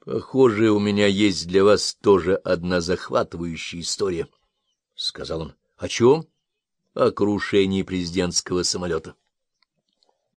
— Похоже, у меня есть для вас тоже одна захватывающая история, — сказал он. — О чем? — О крушении президентского самолета. —